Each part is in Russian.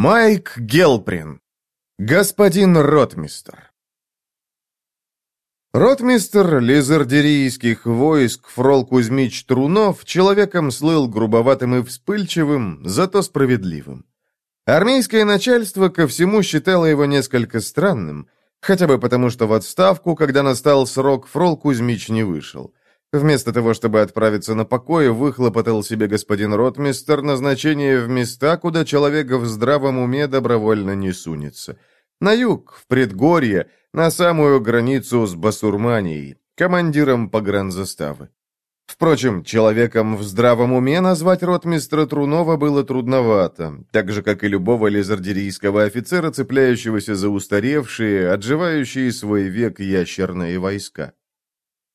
Майк Гелприн. Господин Ротмистер. Ротмистер лизардерийских войск Фрол Кузьмич Трунов человеком слыл грубоватым и вспыльчивым, зато справедливым. Армейское начальство ко всему считало его несколько странным, хотя бы потому, что в отставку, когда настал срок, Фрол Кузьмич не вышел. Вместо того, чтобы отправиться на покой, выхлопотал себе господин ротмистер назначение в места, куда человек в здравом уме добровольно не сунется. На юг, в предгорье, на самую границу с Басурманией, командиром погранзаставы. Впрочем, человеком в здравом уме назвать ротмистра Трунова было трудновато, так же, как и любого лизардерийского офицера, цепляющегося за устаревшие, отживающие свой век ящерные войска.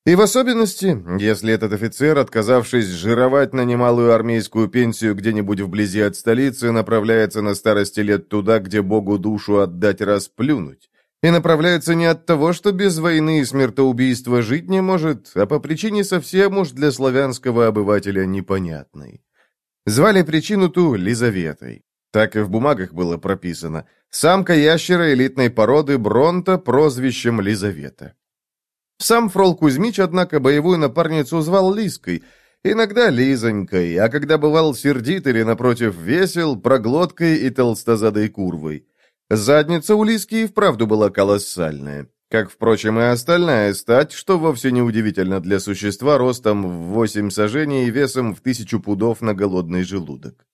И в особенности, если этот офицер, отказавшись жировать на немалую армейскую пенсию где-нибудь вблизи от столицы, направляется на старости лет туда, где Богу душу отдать расплюнуть. И направляется не от того, что без войны и смертоубийства жить не может, а по причине совсем уж для славянского обывателя непонятной. Звали причину ту Лизаветой. Так и в бумагах было прописано. Самка ящера элитной породы Бронта прозвищем Лизавета. Сам Фрол Кузьмич, однако, боевую напарницу звал Лиской, иногда Лизонькой, а когда бывал сердит или, напротив, весел, проглоткой и толстозадой курвой. Задница у Лиски и вправду была колоссальная. Как, впрочем, и остальная стать, что вовсе не удивительно для существа ростом в восемь сажений и весом в тысячу пудов на голодный желудок.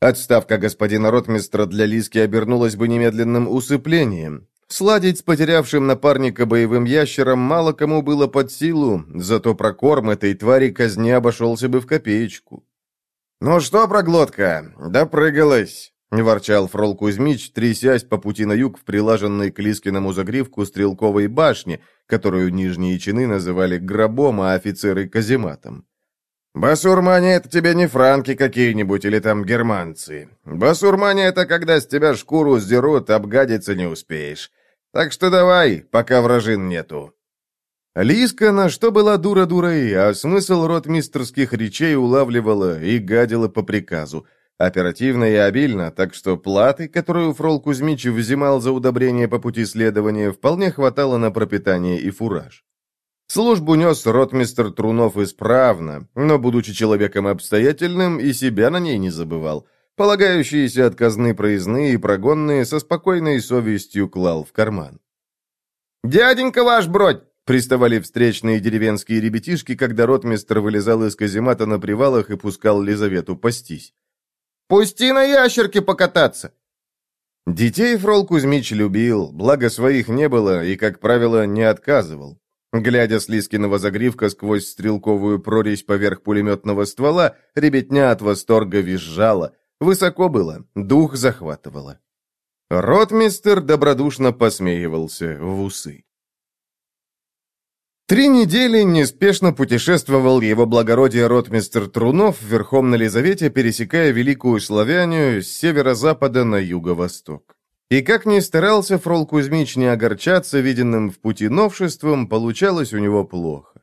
Отставка господина ротмистра для Лиски обернулась бы немедленным усыплением. Сладить с потерявшим напарника боевым ящером мало кому было под силу, зато прокорм этой твари казни обошелся бы в копеечку. «Ну что, проглотка, допрыгалась!» — ворчал Фрол Кузьмич, трясясь по пути на юг в прилаженной к Лискиному загривку стрелковой башне, которую нижние чины называли гробом, а офицеры — казематом. «Басурмане — это тебе не франки какие-нибудь или там германцы. Басурмане — это когда с тебя шкуру сдерут, обгадиться не успеешь. Так что давай, пока вражин нету». Лиска на что была дура дурой, а смысл ротмистерских речей улавливала и гадила по приказу. Оперативно и обильно, так что платы, которую Фрол Кузьмич взимал за удобрение по пути следования, вполне хватало на пропитание и фураж. Службу нес ротмистер Трунов исправно, но, будучи человеком обстоятельным, и себя на ней не забывал – Полагающиеся от казны проездные и прогонные со спокойной совестью клал в карман. «Дяденька ваш, бродь!» Приставали встречные деревенские ребятишки, когда ротмистр вылезал из каземата на привалах и пускал Лизавету пастись. «Пусти на ящерке покататься!» Детей Фрол Кузьмич любил, благо своих не было и, как правило, не отказывал. Глядя с Лискиного загривка сквозь стрелковую прорезь поверх пулеметного ствола, ребятня от восторга визжала, Высоко было, дух захватывало. Ротмистер добродушно посмеивался в усы. Три недели неспешно путешествовал его благородие ротмистер Трунов верхом на Лизавете, пересекая Великую Славянию с северо-запада на юго-восток. И как ни старался Фрол Кузьмич не огорчаться виденным в пути новшеством, получалось у него плохо.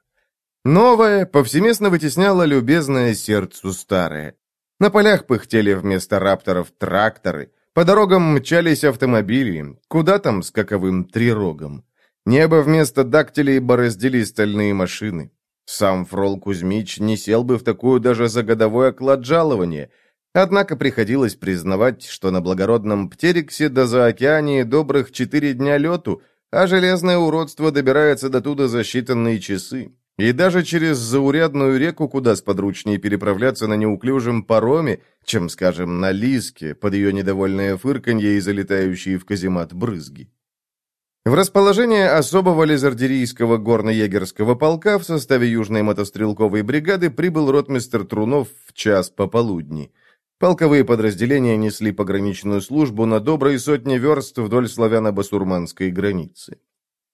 Новое повсеместно вытесняло любезное сердцу старое. На полях пыхтели вместо рапторов тракторы, по дорогам мчались автомобили, куда там с каковым трирогом. Небо вместо дактилей бороздили стальные машины. Сам Фрол Кузьмич не сел бы в такую даже за годовой оклад жалования, однако приходилось признавать, что на благородном Птериксе до заокеании добрых четыре дня лету, а железное уродство добирается до туда за считанные часы. И даже через заурядную реку куда сподручнее переправляться на неуклюжем пароме, чем, скажем, на Лиске, под ее недовольное фырканье и залетающие в каземат брызги. В расположение особого лизардерийского горно-егерского полка в составе Южной мотострелковой бригады прибыл ротмистер Трунов в час пополудни. Полковые подразделения несли пограничную службу на доброй сотне верст вдоль славяно-басурманской границы.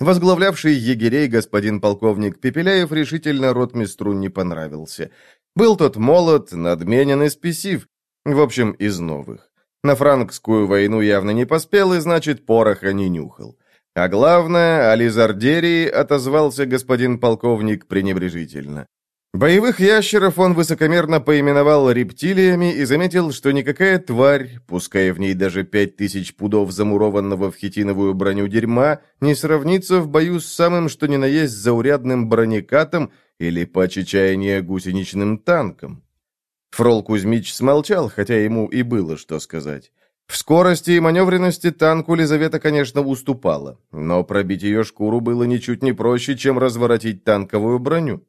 Возглавлявший егерей господин полковник Пепеляев решительно ротмистру не понравился. Был тот молод, надменен и спесив, в общем, из новых. На франкскую войну явно не поспел и, значит, пороха не нюхал. А главное, о Лизардерии отозвался господин полковник пренебрежительно. Боевых ящеров он высокомерно поименовал рептилиями и заметил, что никакая тварь, пускай в ней даже пять тысяч пудов замурованного в хитиновую броню дерьма, не сравнится в бою с самым что ни на есть заурядным бронекатом или, по чаяния, гусеничным танком. Фрол Кузьмич смолчал, хотя ему и было что сказать. В скорости и маневренности танку Лизавета, конечно, уступала, но пробить ее шкуру было ничуть не проще, чем разворотить танковую броню.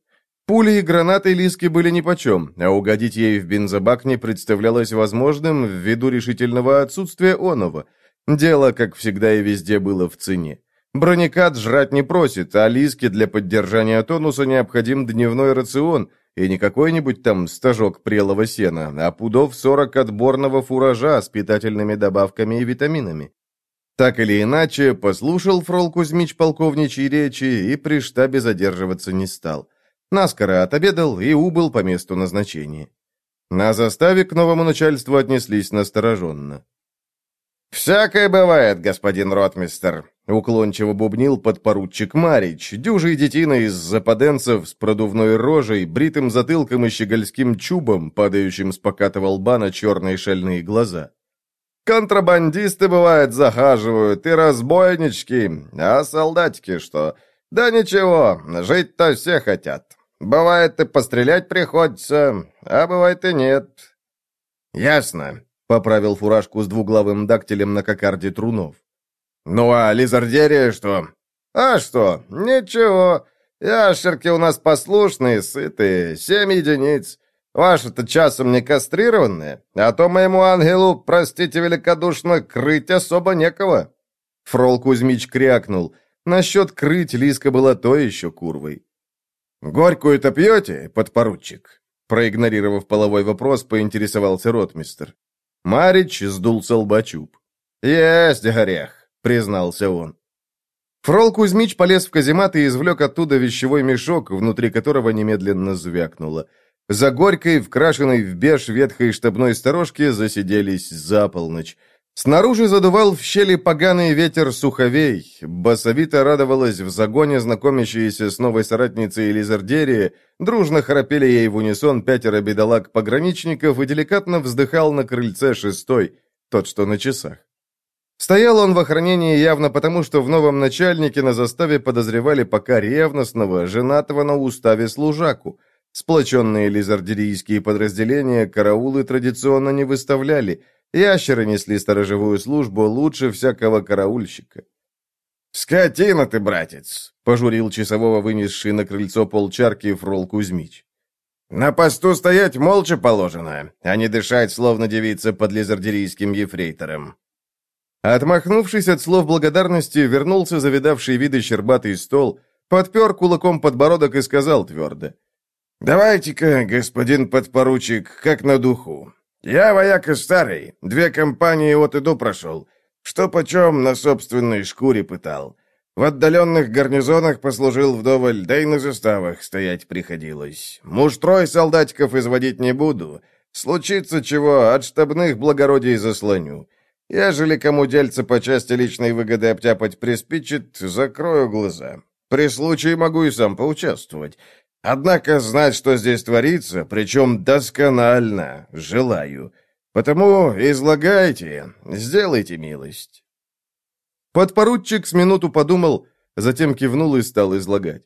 Пули и гранаты Лиски были нипочем, а угодить ей в бензобак не представлялось возможным ввиду решительного отсутствия оного. Дело, как всегда и везде, было в цене. Бронекат жрать не просит, а Лиске для поддержания тонуса необходим дневной рацион, и не какой-нибудь там стажок прелого сена, а пудов 40 отборного фуража с питательными добавками и витаминами. Так или иначе, послушал Фрол Кузьмич полковничьей речи и при штабе задерживаться не стал. Наскоро отобедал и убыл по месту назначения. На заставе к новому начальству отнеслись настороженно. «Всякое бывает, господин ротмистер», — уклончиво бубнил подпоручик Марич, дюжий детина из западенцев с продувной рожей, бритым затылком и щегольским чубом, падающим с покатого лба на черные шальные глаза. «Контрабандисты, бывает, захаживают, и разбойнички, а солдатики что? Да ничего, жить-то все хотят. Бывает, и пострелять приходится, а бывает и нет». «Ясно», — поправил фуражку с двуглавым дактилем на кокарде Трунов. «Ну а лизардерия что?» «А что? Ничего. Ящерки у нас послушные, сытые, семь единиц. Ваши-то часом не кастрированные, а то моему ангелу, простите великодушно, крыть особо некого». Фрол Кузьмич крякнул. Насчет крыть Лиска была то еще курвой. «Горькую-то пьете, подпоручик?» Проигнорировав половой вопрос, поинтересовался ротмистер. Марич сдул со лба чуб. «Есть горех», — признался он. Фрол Кузьмич полез в каземат и извлек оттуда вещевой мешок, внутри которого немедленно звякнуло. За горькой, вкрашенной в беж ветхой штабной сторожке, засиделись за полночь. Снаружи задувал в щели поганый ветер суховей. Басовито радовалась в загоне знакомящаяся с новой соратницей Элизардерии, дружно храпели ей в унисон пятеро бедолаг-пограничников и деликатно вздыхал на крыльце шестой, тот, что на часах. Стоял он в охранении явно потому, что в новом начальнике на заставе подозревали пока ревностного, женатого на уставе служаку. Сплоченные лизардерийские подразделения караулы традиционно не выставляли – Ящеры несли сторожевую службу лучше всякого караульщика. «Скотина ты, братец!» — пожурил часового вынесший на крыльцо полчарки Фрол Кузьмич. «На посту стоять молча положено, а не дышать, словно девица под лизардерийским ефрейтором». Отмахнувшись от слов благодарности, вернулся завидавший виды щербатый стол, подпер кулаком подбородок и сказал твердо. «Давайте-ка, господин подпоручик, как на духу. «Я вояка старый, две компании от и до прошел. Что почем на собственной шкуре пытал. В отдаленных гарнизонах послужил вдоволь, да и на заставах стоять приходилось. Муж-трой солдатиков изводить не буду. Случится чего, от штабных благородий заслоню. Ежели кому дельце по части личной выгоды обтяпать приспичит, закрою глаза. При случае могу и сам поучаствовать. Однако знать, что здесь творится, причем досконально, желаю. Потому излагайте, сделайте милость». Подпоручик с минуту подумал, затем кивнул и стал излагать.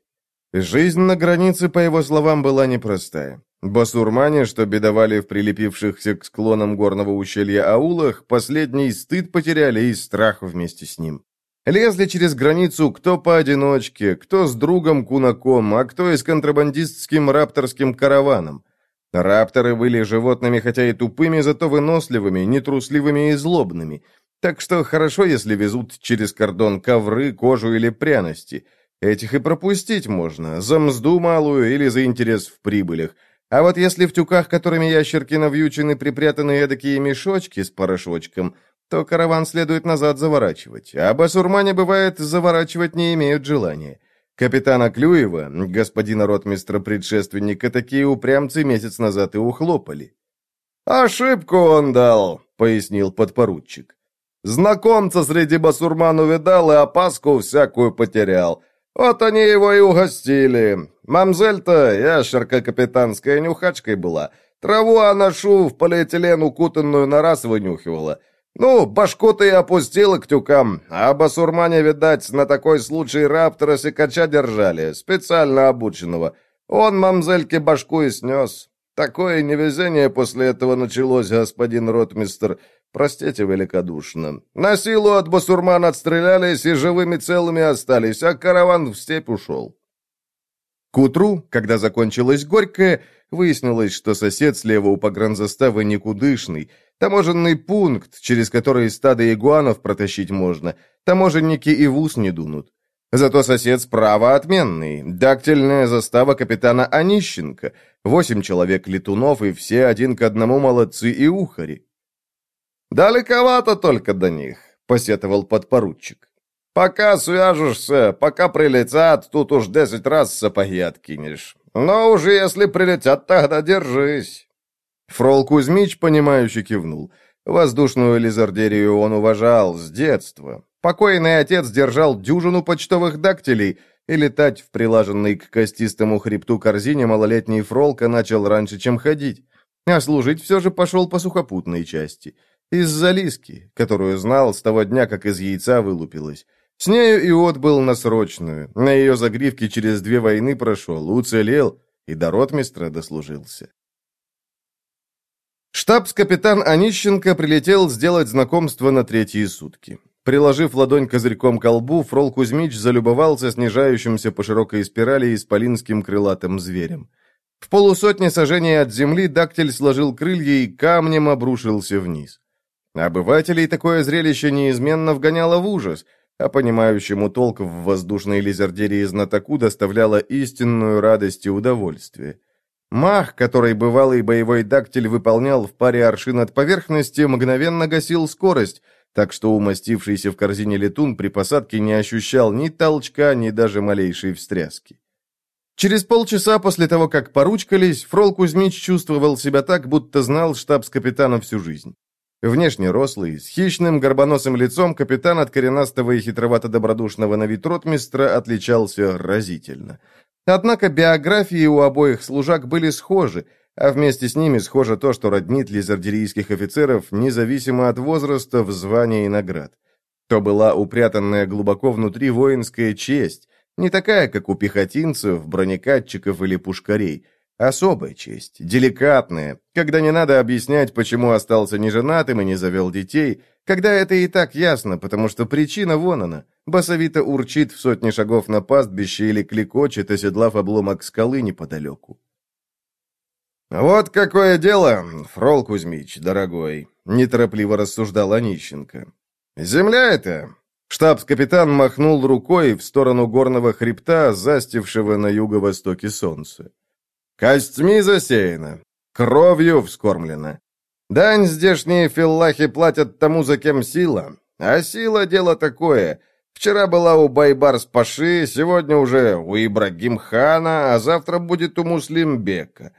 Жизнь на границе, по его словам, была непростая. Басурмане, что бедовали в прилепившихся к склонам горного ущелья аулах, последний стыд потеряли и страх вместе с ним. Лезли через границу кто поодиночке, кто с другом Кунаком, а кто и с контрабандистским рапторским караваном. Рапторы были животными, хотя и тупыми, зато выносливыми, нетрусливыми и злобными. Так что хорошо, если везут через кордон ковры, кожу или пряности. Этих и пропустить можно, за мзду малую или за интерес в прибылях. А вот если в тюках, которыми ящерки навьючены, припрятаны эдакие мешочки с порошочком, то караван следует назад заворачивать, а басурмане, бывает, заворачивать не имеют желания. Капитана Клюева, господина ротмистра-предшественника, такие упрямцы месяц назад и ухлопали. «Ошибку он дал», — пояснил подпоручик. «Знакомца среди басурман увидал и опаску всякую потерял. Вот они его и угостили. Мамзель-то, ящерка капитанская, нюхачкой была. Траву она шу в полиэтилен укутанную на раз вынюхивала. Ну, башку-то и опустила к тюкам, а басурмане, видать, на такой случай раптора сикача держали, специально обученного. Он мамзельке башку и снес. Такое невезение после этого началось, господин ротмистер. Простите великодушно. На силу от басурман отстрелялись и живыми целыми остались, а караван в степь ушел. К утру, когда закончилось горькое, выяснилось, что сосед слева у погранзаставы никудышный, таможенный пункт, через который стадо игуанов протащить можно, таможенники и в ус не дунут. Зато сосед справа отменный, дактильная застава капитана Онищенко, восемь человек летунов и все один к одному молодцы и ухари. «Далековато только до них», — посетовал подпоручик. «Пока свяжешься, пока прилетят, тут уж десять раз сапоги откинешь. Но уже если прилетят, тогда держись». Фрол Кузьмич, понимающе кивнул. Воздушную лизардерию он уважал с детства. Покойный отец держал дюжину почтовых дактилей, и летать в прилаженной к костистому хребту корзине малолетний Фролка начал раньше, чем ходить. А служить все же пошел по сухопутной части. Из-за Лиски, которую знал с того дня, как из яйца вылупилась. С нею и отбыл на срочную. На ее загривке через две войны прошел, уцелел и до ротмистра дослужился. Штабс-капитан Онищенко прилетел сделать знакомство на третьи сутки. Приложив ладонь козырьком к лбу, Фрол Кузьмич залюбовался снижающимся по широкой спирали исполинским крылатым зверем. В полусотне сажений от земли дактиль сложил крылья и камнем обрушился вниз. Обывателей такое зрелище неизменно вгоняло в ужас, а понимающему толк в воздушной лизардерии знатоку доставляло истинную радость и удовольствие. Мах, который бывалый боевой дактиль выполнял в паре аршин от поверхности, мгновенно гасил скорость, так что умастившийся в корзине летун при посадке не ощущал ни толчка, ни даже малейшей встряски. Через полчаса после того, как поручкались, Фрол Кузьмич чувствовал себя так, будто знал штабс-капитана всю жизнь. Внешне рослый, с хищным горбоносым лицом, капитан от коренастого и хитровато-добродушного на вид ротмистра отличался разительно. Однако биографии у обоих служак были схожи, а вместе с ними схоже то, что роднит лизардерийских офицеров независимо от возраста, в звания и наград. То была упрятанная глубоко внутри воинская честь, не такая, как у пехотинцев, бронекатчиков или пушкарей, особая честь, деликатная, когда не надо объяснять, почему остался неженатым и не завел детей, когда это и так ясно, потому что причина вон она – Басовито урчит в сотни шагов на пастбище или кликочет, оседлав обломок скалы неподалеку. «Вот какое дело, Фрол Кузьмич, дорогой», — неторопливо рассуждал Онищенко. «Земля это...» Штабс-капитан махнул рукой в сторону горного хребта, застившего на юго-востоке солнце. «Костьми засеяно, кровью вскормлено. Дань здешние филлахи платят тому, за кем сила, а сила — дело такое — Вчера была у Байбарс-Паши, сегодня уже у Ибрагим-хана, а завтра будет у Муслимбека.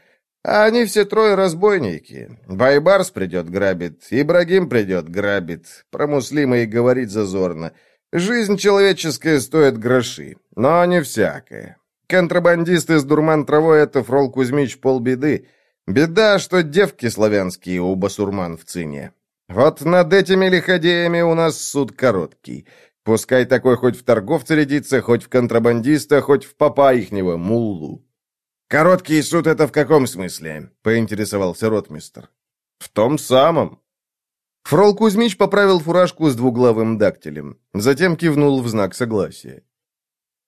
А они все трое разбойники. Байбарс придет грабит, Ибрагим придет грабит. Про Муслима и говорить зазорно. Жизнь человеческая стоит гроши, но не всякая. Контрабандисты с дурман травой — это, Фрол Кузьмич, полбеды. Беда, что девки славянские у басурман в цене. Вот над этими лиходеями у нас суд короткий — Пускай такой хоть в торговце рядится, хоть в контрабандиста, хоть в папа ихнего, муллу. «Короткий суд это в каком смысле?» — поинтересовался ротмистр. «В том самом». Фрол Кузьмич поправил фуражку с двуглавым дактилем, затем кивнул в знак согласия.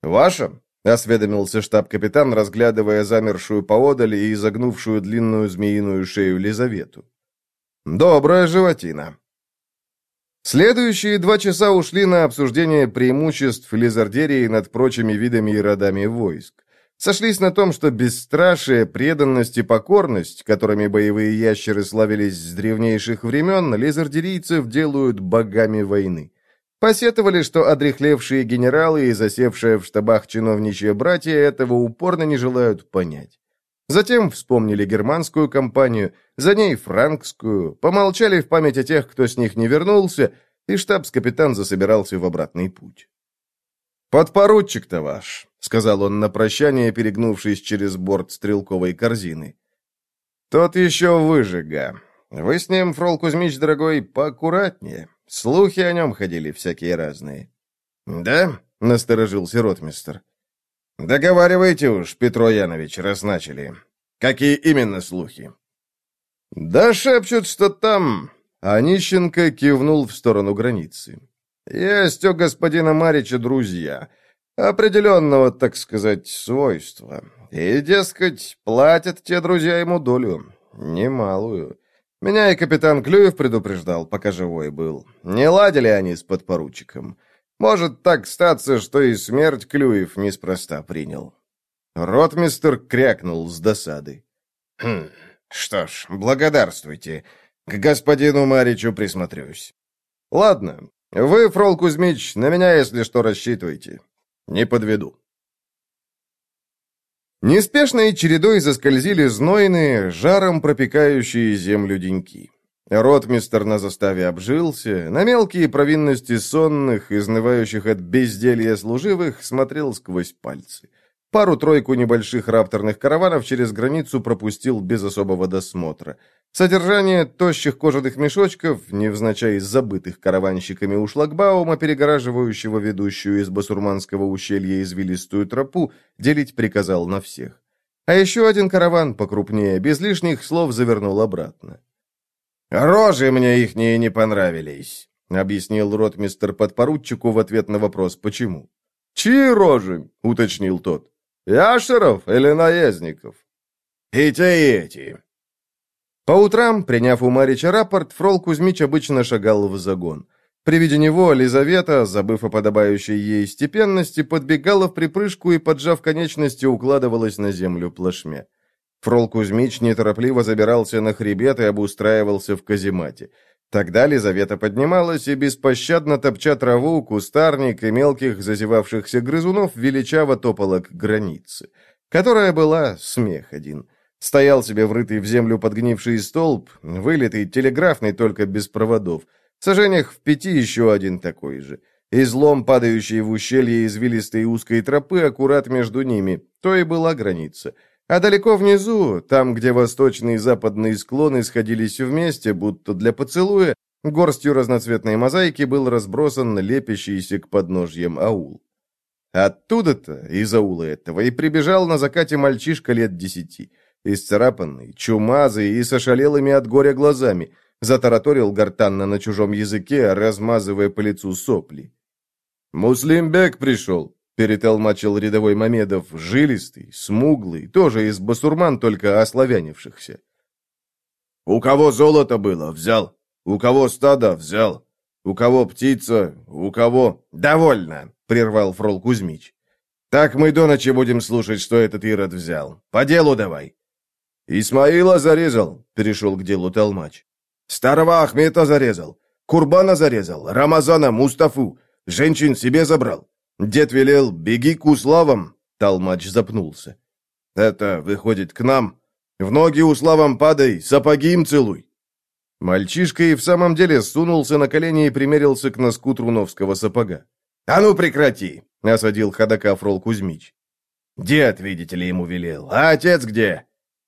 «Ваша?» — осведомился штаб-капитан, разглядывая замершую поодаль и изогнувшую длинную змеиную шею Лизавету. «Добрая животина. Следующие два часа ушли на обсуждение преимуществ лизардерии над прочими видами и родами войск. Сошлись на том, что бесстрашие, преданность и покорность, которыми боевые ящеры славились с древнейших времен, лизардерийцев делают богами войны. Посетовали, что одрехлевшие генералы и засевшие в штабах чиновничьи братья этого упорно не желают понять. Затем вспомнили германскую кампанию, за ней франкскую, помолчали в память о тех, кто с них не вернулся, и штабс-капитан засобирался в обратный путь. «Подпоручик-то ваш», — сказал он на прощание, перегнувшись через борт стрелковой корзины. «Тот еще выжига. Вы с ним, Фрол Кузьмич, дорогой, поаккуратнее. Слухи о нем ходили всякие разные». «Да?» — насторожился ротмистер. «Договаривайте уж, Петро Янович, раз начали. Какие именно слухи?» «Да шепчут, что там...» А Нищенко кивнул в сторону границы. «Есть у господина Марича друзья. Определенного, так сказать, свойства. И, дескать, платят те друзья ему долю. Немалую. Меня и капитан Клюев предупреждал, пока живой был. Не ладили они с подпоручиком. Может так статься, что и смерть Клюев неспроста принял». Ротмистер крякнул с досады. «Хм, что ж, благодарствуйте. К господину Маричу присмотрюсь». «Ладно. Вы, Фрол Кузьмич, на меня, если что, рассчитывайте. Не подведу». Неспешной чередой заскользили знойные, жаром пропекающие землю деньки. Ротмистер на заставе обжился, на мелкие провинности сонных, изнывающих от безделья служивых, смотрел сквозь пальцы. Пару-тройку небольших рапторных караванов через границу пропустил без особого досмотра. Содержание тощих кожаных мешочков, невзначай забытых караванщиками у шлагбаума, перегораживающего ведущую из басурманского ущелья извилистую тропу, делить приказал на всех. А еще один караван, покрупнее, без лишних слов завернул обратно. «Рожи мне ихние не понравились», — объяснил ротмистер подпоручику в ответ на вопрос «почему?». «Чьи рожи?» — уточнил тот. Яшеров или наездников?» «И те, и эти». По утрам, приняв у Марича рапорт, Фрол Кузьмич обычно шагал в загон. При виде него Лизавета, забыв о подобающей ей степенности, подбегала в припрыжку и, поджав конечности, укладывалась на землю плашмя. Фрол Кузьмич неторопливо забирался на хребет и обустраивался в каземате. Тогда Лизавета поднималась и, беспощадно топча траву, кустарник и мелких зазевавшихся грызунов, величаво топала к границе, которая была смех один. Стоял себе врытый в землю подгнивший столб, вылитый, телеграфный, только без проводов. В сажениях в пяти еще один такой же. Излом, падающий в ущелье извилистой узкой тропы, аккурат между ними, то и была граница — а далеко внизу, там, где восточные и западные склоны сходились вместе, будто для поцелуя, горстью разноцветной мозаики был разбросан лепящийся к подножьям аул. Оттуда-то, из аула этого, и прибежал на закате мальчишка лет десяти, исцарапанный, чумазый и с ошалелыми от горя глазами, затараторил гортанно на чужом языке, размазывая по лицу сопли. «Муслимбек пришел», перетолмачил рядовой Мамедов, жилистый, смуглый, тоже из басурман, только ославянившихся. «У кого золото было, взял. У кого стадо, взял. У кого птица, у кого...» «Довольно!» — прервал Фрол Кузьмич. «Так мы до ночи будем слушать, что этот Ирод взял. По делу давай». «Исмаила зарезал», — перешел к делу Толмач. «Старого Ахмета зарезал. Курбана зарезал. Рамазана, Мустафу. Женщин себе забрал. Дед велел, беги к уславам. Толмач запнулся. Это выходит к нам. В ноги уславам падай, сапоги им целуй. Мальчишка и в самом деле сунулся на колени и примерился к носку труновского сапога. «А ну прекрати!» — осадил ходока Фрол Кузьмич. «Дед, видите ли, ему велел. А отец где?»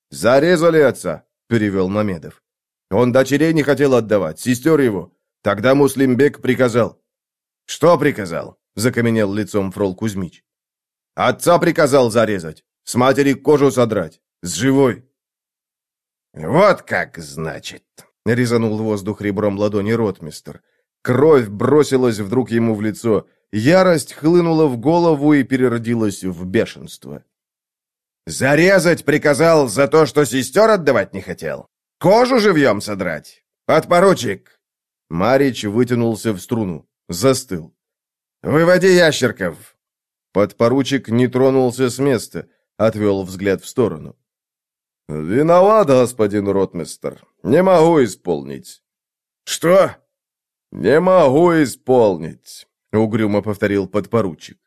«Зарезали отца», — перевел Мамедов. «Он дочерей не хотел отдавать, сестер его. Тогда Муслимбек приказал». «Что приказал?» — закаменел лицом Фрол Кузьмич. «Отца приказал зарезать, с матери кожу содрать, с живой». «Вот как, значит», — резанул воздух ребром ладони ротмистер. Кровь бросилась вдруг ему в лицо, ярость хлынула в голову и переродилась в бешенство. «Зарезать приказал за то, что сестер отдавать не хотел? Кожу живьем содрать? Подпоручик!» Марич вытянулся в струну, застыл. «Выводи ящерков!» Подпоручик не тронулся с места, отвел взгляд в сторону. «Виноват, господин ротмистер. Не могу исполнить». «Что?» «Не могу исполнить», — угрюмо повторил подпоручик.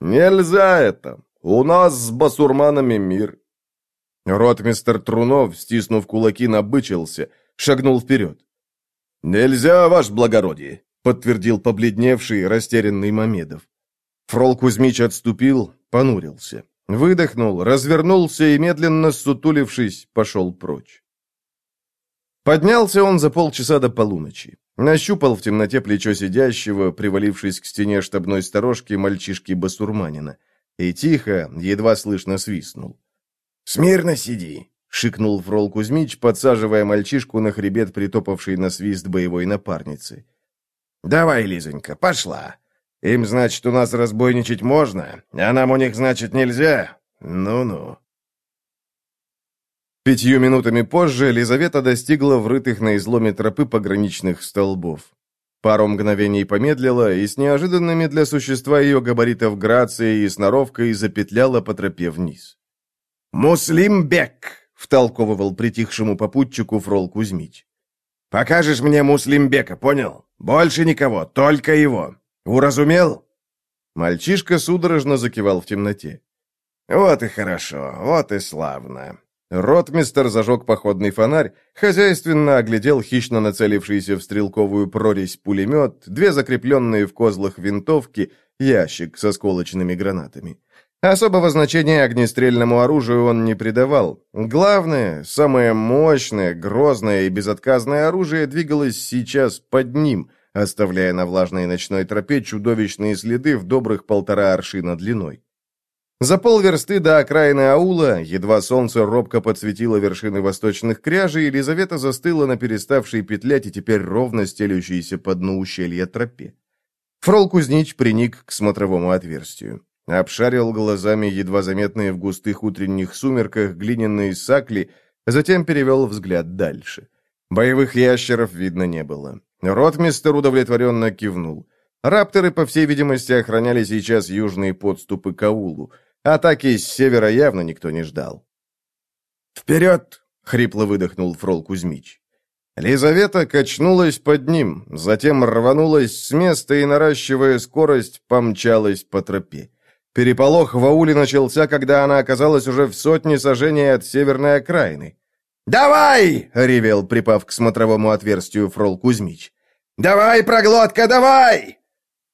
«Нельзя это. У нас с басурманами мир». Ротмистер Трунов, стиснув кулаки, набычился, шагнул вперед. «Нельзя, ваше благородие», подтвердил побледневший, растерянный Мамедов. Фрол Кузьмич отступил, понурился. Выдохнул, развернулся и, медленно сутулившись, пошел прочь. Поднялся он за полчаса до полуночи. Нащупал в темноте плечо сидящего, привалившись к стене штабной сторожки мальчишки-басурманина. И тихо, едва слышно свистнул. «Смирно сиди!» — шикнул Фрол Кузьмич, подсаживая мальчишку на хребет, притопавший на свист боевой напарницы. «Давай, Лизонька, пошла. Им, значит, у нас разбойничать можно, а нам у них, значит, нельзя. Ну-ну». Пятью минутами позже Лизавета достигла врытых на изломе тропы пограничных столбов. Пару мгновений помедлила и с неожиданными для существа ее габаритов грацией и сноровкой запетляла по тропе вниз. «Муслимбек!» — втолковывал притихшему попутчику Фрол Кузьмич. «Покажешь мне Муслимбека, понял? Больше никого, только его. Уразумел?» Мальчишка судорожно закивал в темноте. «Вот и хорошо, вот и славно. Ротмистер зажег походный фонарь, хозяйственно оглядел хищно нацелившийся в стрелковую прорезь пулемет, две закрепленные в козлах винтовки, ящик со сколочными гранатами. Особого значения огнестрельному оружию он не придавал. Главное, самое мощное, грозное и безотказное оружие двигалось сейчас под ним, оставляя на влажной ночной тропе чудовищные следы в добрых полтора аршина длиной. За полверсты до окраины аула, едва солнце робко подсветило вершины восточных кряжей, Елизавета застыла на переставшей петлять и теперь ровно стелющейся по дну ущелья тропе. Фрол Кузнич приник к смотровому отверстию. Обшарил глазами едва заметные в густых утренних сумерках глиняные сакли, затем перевел взгляд дальше. Боевых ящеров видно не было. Ротмистер удовлетворенно кивнул. Рапторы, по всей видимости, охраняли сейчас южные подступы к аулу. Атаки с севера явно никто не ждал. «Вперед!» — хрипло выдохнул Фрол Кузьмич. Лизавета качнулась под ним, затем рванулась с места и, наращивая скорость, помчалась по тропе. Переполох в ауле начался, когда она оказалась уже в сотне сажений от северной окраины. «Давай!» — ревел, припав к смотровому отверстию Фрол Кузьмич. «Давай, проглотка, давай!»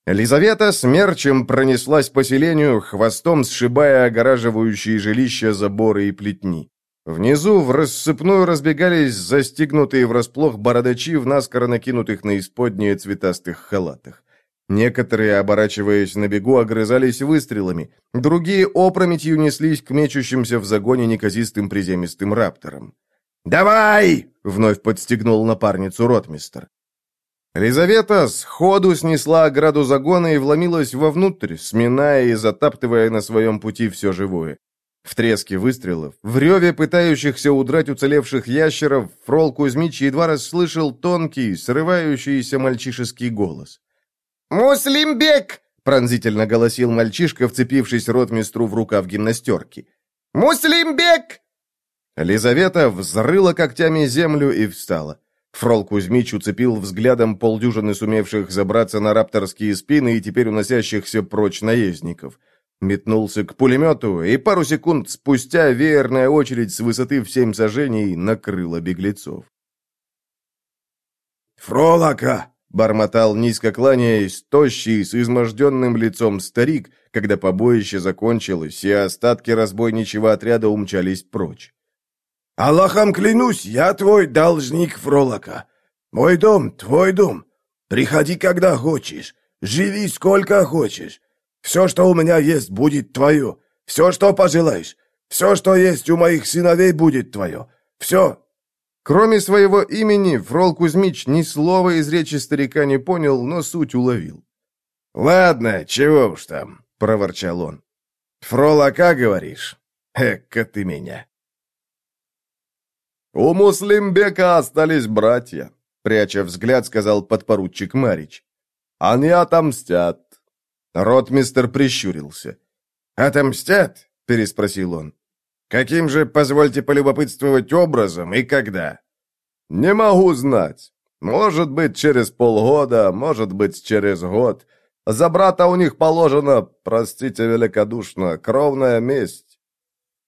Лизавета смерчем пронеслась по селению, хвостом сшибая огораживающие жилища заборы и плетни. Внизу в рассыпную разбегались застигнутые врасплох бородачи в наскоро накинутых на исподние цветастых халатах. Некоторые, оборачиваясь на бегу, огрызались выстрелами, другие опрометью неслись к мечущимся в загоне неказистым приземистым рапторам. «Давай!» — вновь подстегнул напарницу ротмистер. Лизавета сходу снесла ограду загона и вломилась вовнутрь, сминая и затаптывая на своем пути все живое. В треске выстрелов, в реве пытающихся удрать уцелевших ящеров, Фрол Кузьмич едва расслышал тонкий, срывающийся мальчишеский голос. «Муслимбек!» — пронзительно голосил мальчишка, вцепившись ротмистру в рукав гимнастерки. «Муслимбек!» Лизавета взрыла когтями землю и встала. Фрол Кузьмич уцепил взглядом полдюжины сумевших забраться на рапторские спины и теперь уносящихся прочь наездников. Метнулся к пулемету, и пару секунд спустя веерная очередь с высоты в семь сажений накрыла беглецов. «Фролока!» — бормотал, низко кланяясь, тощий, с изможденным лицом старик, когда побоище закончилось, и остатки разбойничьего отряда умчались прочь. Аллахом клянусь, я твой должник, Фролока. Мой дом, твой дом. Приходи, когда хочешь. Живи, сколько хочешь. Все, что у меня есть, будет твое. Все, что пожелаешь. Все, что есть у моих сыновей, будет твое. Все. Кроме своего имени, Фрол Кузьмич ни слова из речи старика не понял, но суть уловил. «Ладно, чего уж там», — проворчал он. «Фролака, говоришь? Эка ты меня». «У Муслимбека остались братья», — пряча взгляд, сказал подпоручик Марич. «Они отомстят». Ротмистер прищурился. «Отомстят?» — переспросил он. «Каким же, позвольте полюбопытствовать, образом и когда?» «Не могу знать. Может быть, через полгода, может быть, через год. За брата у них положено, простите великодушно, кровная месть».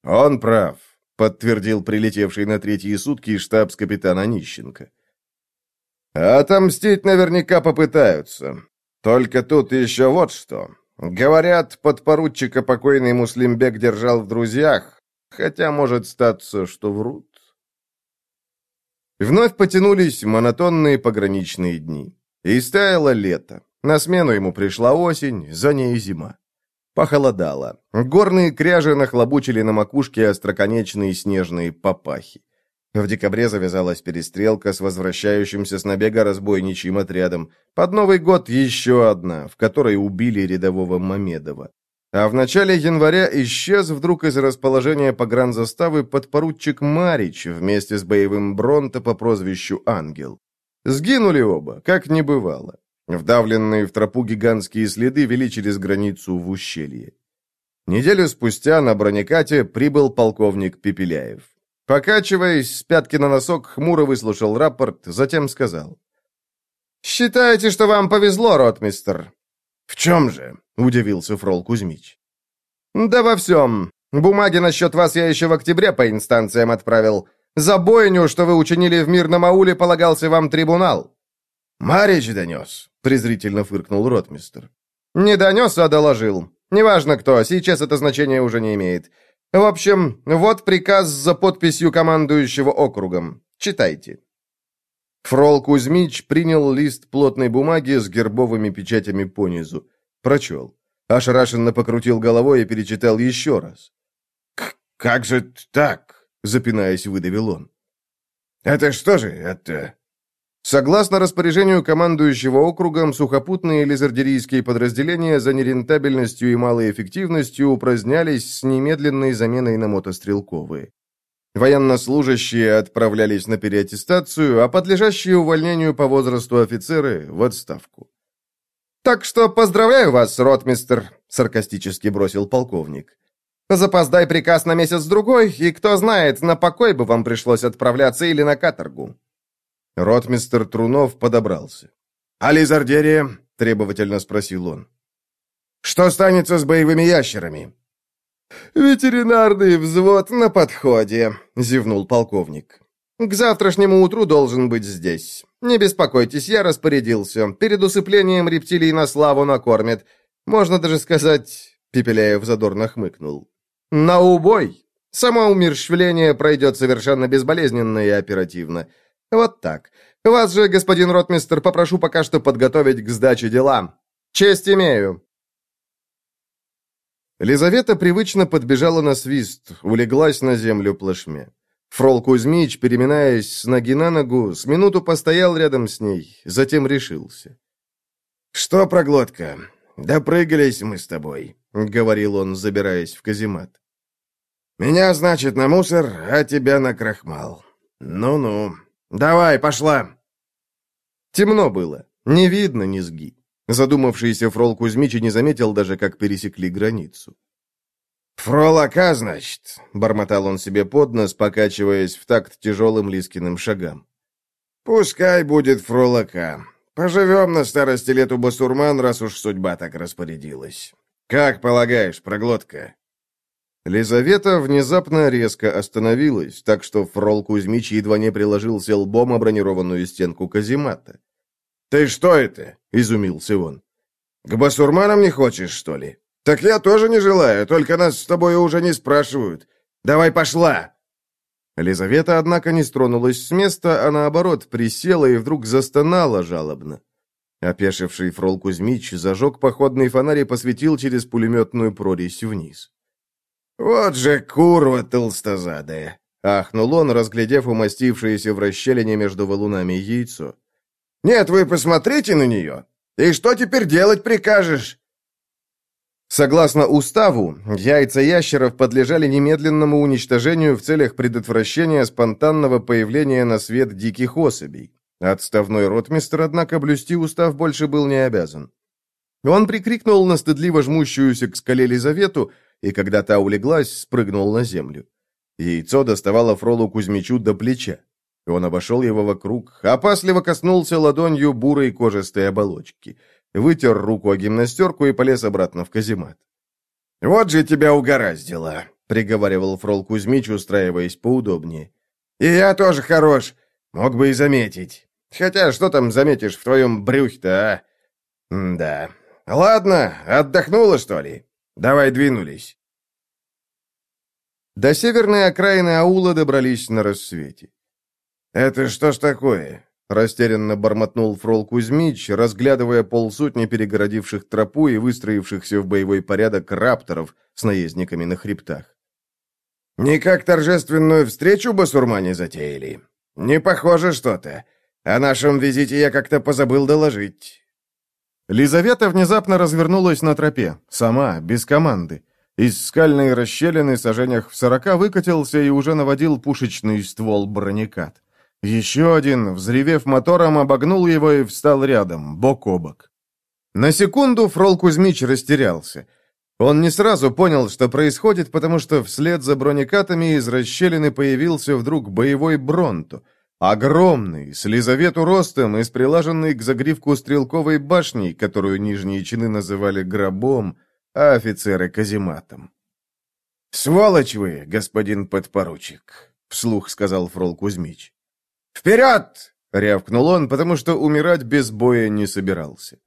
«Он прав подтвердил прилетевший на третьи сутки штабс-капитан Онищенко. «Отомстить наверняка попытаются. Только тут еще вот что. Говорят, подпоручика покойный Муслимбек держал в друзьях, хотя может статься, что врут. Вновь потянулись монотонные пограничные дни. И стаяло лето. На смену ему пришла осень, за ней зима. Похолодало. Горные кряжи нахлобучили на макушке остроконечные снежные папахи. В декабре завязалась перестрелка с возвращающимся с набега разбойничьим отрядом. Под Новый год еще одна, в которой убили рядового Мамедова. А в начале января исчез вдруг из расположения погранзаставы подпоручик Марич вместе с боевым Бронто по прозвищу Ангел. Сгинули оба, как не бывало. Вдавленные в тропу гигантские следы вели через границу в ущелье. Неделю спустя на бронекате прибыл полковник Пепеляев. Покачиваясь, с пятки на носок, хмуро выслушал рапорт, затем сказал. «Считайте, что вам повезло, ротмистер». «В чем же?» — удивился Фрол Кузьмич. «Да во всем. Бумаги насчет вас я еще в октябре по инстанциям отправил. За бойню, что вы учинили в мирном ауле, полагался вам трибунал». «Марич донес», — презрительно фыркнул ротмистер. «Не донес, а доложил. Неважно кто, сейчас это значение уже не имеет. В общем, вот приказ за подписью командующего округом. Читайте». Фрол Кузьмич принял лист плотной бумаги с гербовыми печатями понизу. Прочел. Ошарашенно покрутил головой и перечитал еще раз. «Как же так?» — запинаясь, выдавил он. «Это что же это?» Согласно распоряжению командующего округом, сухопутные лизардерийские подразделения за нерентабельностью и малой эффективностью упразднялись с немедленной заменой на мотострелковые. Военнослужащие отправлялись на переаттестацию, а подлежащие увольнению по возрасту офицеры — в отставку. «Так что поздравляю вас, ротмистер», — саркастически бросил полковник. «Запоздай приказ на месяц-другой, и кто знает, на покой бы вам пришлось отправляться или на каторгу». Ротмистер Трунов подобрался. «А Лизардерия?» — требовательно спросил он. «Что станется с боевыми ящерами?» «Ветеринарный взвод на подходе», — зевнул полковник. «К завтрашнему утру должен быть здесь. Не беспокойтесь, я распорядился. Перед усыплением рептилий на славу накормят. Можно даже сказать...» — Пепеляев задорно хмыкнул. «На убой! Само умерщвление пройдет совершенно безболезненно и оперативно. Вот так. Вас же, господин ротмистер, попрошу пока что подготовить к сдаче дела. Честь имею. Лизавета привычно подбежала на свист, улеглась на землю плашме. Фрол Кузьмич, переминаясь с ноги на ногу, с минуту постоял рядом с ней, затем решился. «Что, проглотка, допрыгались мы с тобой», — говорил он, забираясь в каземат. «Меня, значит, на мусор, а тебя на крахмал. Ну-ну, «Давай, пошла!» Темно было. Не видно низги. Задумавшийся Фрол Кузьмич не заметил даже, как пересекли границу. «Фролока, значит?» — бормотал он себе под нос, покачиваясь в такт тяжелым Лискиным шагам. «Пускай будет фролока. Поживем на старости лет у басурман, раз уж судьба так распорядилась. Как полагаешь, проглотка?» Лизавета внезапно резко остановилась, так что Фрол Кузьмич едва не приложился лбом о бронированную стенку каземата. «Ты что это?» — изумился он. «К басурманам не хочешь, что ли? Так я тоже не желаю, только нас с тобой уже не спрашивают. Давай пошла!» Лизавета, однако, не стронулась с места, а наоборот присела и вдруг застонала жалобно. Опешивший Фрол Кузьмич зажег походный фонарь и посветил через пулеметную прорезь вниз. «Вот же курва толстозадая!» — ахнул он, разглядев умастившееся в расщелине между валунами яйцо. «Нет, вы посмотрите на нее! И что теперь делать прикажешь?» Согласно уставу, яйца ящеров подлежали немедленному уничтожению в целях предотвращения спонтанного появления на свет диких особей. Отставной ротмистр, однако, блюсти устав больше был не обязан. Он прикрикнул на стыдливо жмущуюся к скале Лизавету, и когда та улеглась, спрыгнул на землю. Яйцо доставало Фролу Кузьмичу до плеча. Он обошел его вокруг, опасливо коснулся ладонью бурой кожистой оболочки, вытер руку о гимнастерку и полез обратно в каземат. «Вот же тебя угораздило», — приговаривал Фрол Кузьмич, устраиваясь поудобнее. «И я тоже хорош, мог бы и заметить. Хотя что там заметишь в твоем брюхе-то, а? М да, Ладно, отдохнула, что ли? Давай двинулись». До северной окраины аула добрались на рассвете. «Это что ж такое?» — растерянно бормотнул Фрол Кузьмич, разглядывая полсотни перегородивших тропу и выстроившихся в боевой порядок рапторов с наездниками на хребтах. «Никак торжественную встречу басурмане затеяли? Не похоже что-то. О нашем визите я как-то позабыл доложить». Лизавета внезапно развернулась на тропе, сама, без команды. Из скальной расщелины сажениях в сорока выкатился и уже наводил пушечный ствол бронекат. Еще один, взревев мотором, обогнул его и встал рядом, бок о бок. На секунду Фрол Кузьмич растерялся. Он не сразу понял, что происходит, потому что вслед за бронекатами из расщелины появился вдруг боевой бронту. Огромный, с лизавету ростом и с прилаженной к загривку стрелковой башней, которую нижние чины называли гробом, а офицеры — казематом. «Сволочь вы, господин подпоручик!» — вслух сказал Фрол Кузьмич. «Вперед!» — рявкнул он, потому что умирать без боя не собирался.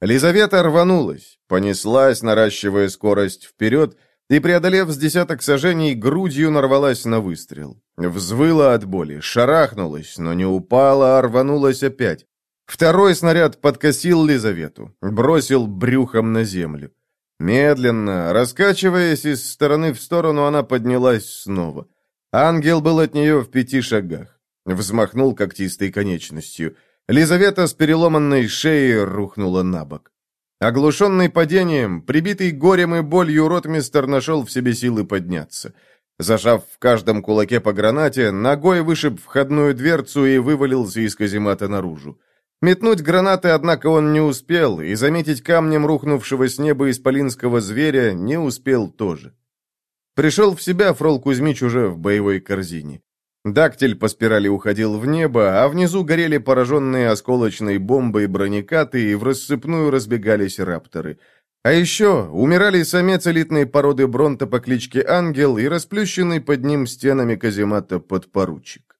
Лизавета рванулась, понеслась, наращивая скорость вперед, и, преодолев с десяток сажений, грудью нарвалась на выстрел. Взвыла от боли, шарахнулась, но не упала, а рванулась опять. Второй снаряд подкосил Лизавету, бросил брюхом на землю. Медленно, раскачиваясь из стороны в сторону, она поднялась снова. Ангел был от нее в пяти шагах. Взмахнул когтистой конечностью. Лизавета с переломанной шеей рухнула на бок. Оглушенный падением, прибитый горем и болью, ротмистер нашел в себе силы подняться. Зажав в каждом кулаке по гранате, ногой вышиб входную дверцу и вывалился из каземата наружу. Метнуть гранаты, однако, он не успел, и заметить камнем рухнувшего с неба исполинского зверя не успел тоже. Пришел в себя Фрол Кузьмич уже в боевой корзине. Дактиль по спирали уходил в небо, а внизу горели пораженные осколочной бомбой бронекаты и в рассыпную разбегались рапторы. А еще умирали самец элитной породы Бронта по кличке Ангел и расплющенный под ним стенами каземата подпоручик.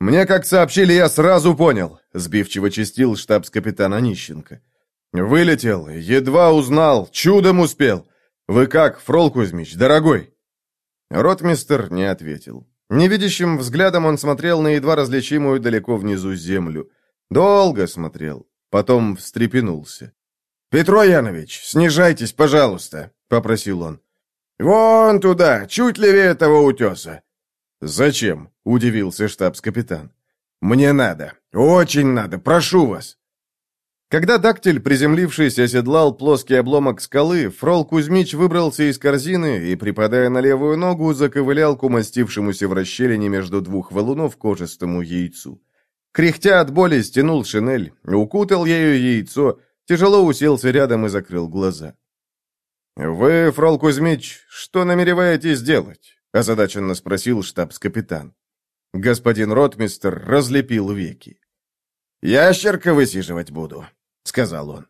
«Мне, как сообщили, я сразу понял», — сбивчиво чистил штабс-капитан Онищенко. «Вылетел, едва узнал, чудом успел. Вы как, Фрол Кузьмич, дорогой?» Ротмистер не ответил. Невидящим взглядом он смотрел на едва различимую далеко внизу землю. Долго смотрел, потом встрепенулся. «Петро Янович, снижайтесь, пожалуйста», — попросил он. «Вон туда, чуть левее этого утеса». «Зачем?» — удивился штабс-капитан. «Мне надо, очень надо, прошу вас». Когда дактиль, приземлившись, оседлал плоский обломок скалы, Фрол Кузьмич выбрался из корзины и, припадая на левую ногу, заковылял к умастившемуся в расщелине между двух валунов кожистому яйцу. Кряхтя от боли, стянул шинель, укутал ею яйцо, тяжело уселся рядом и закрыл глаза. «Вы, Фрол Кузьмич, что намереваетесь делать?» — озадаченно спросил штабс-капитан. Господин ротмистер разлепил веки. «Ящерка высиживать буду», — сказал он.